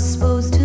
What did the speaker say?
supposed to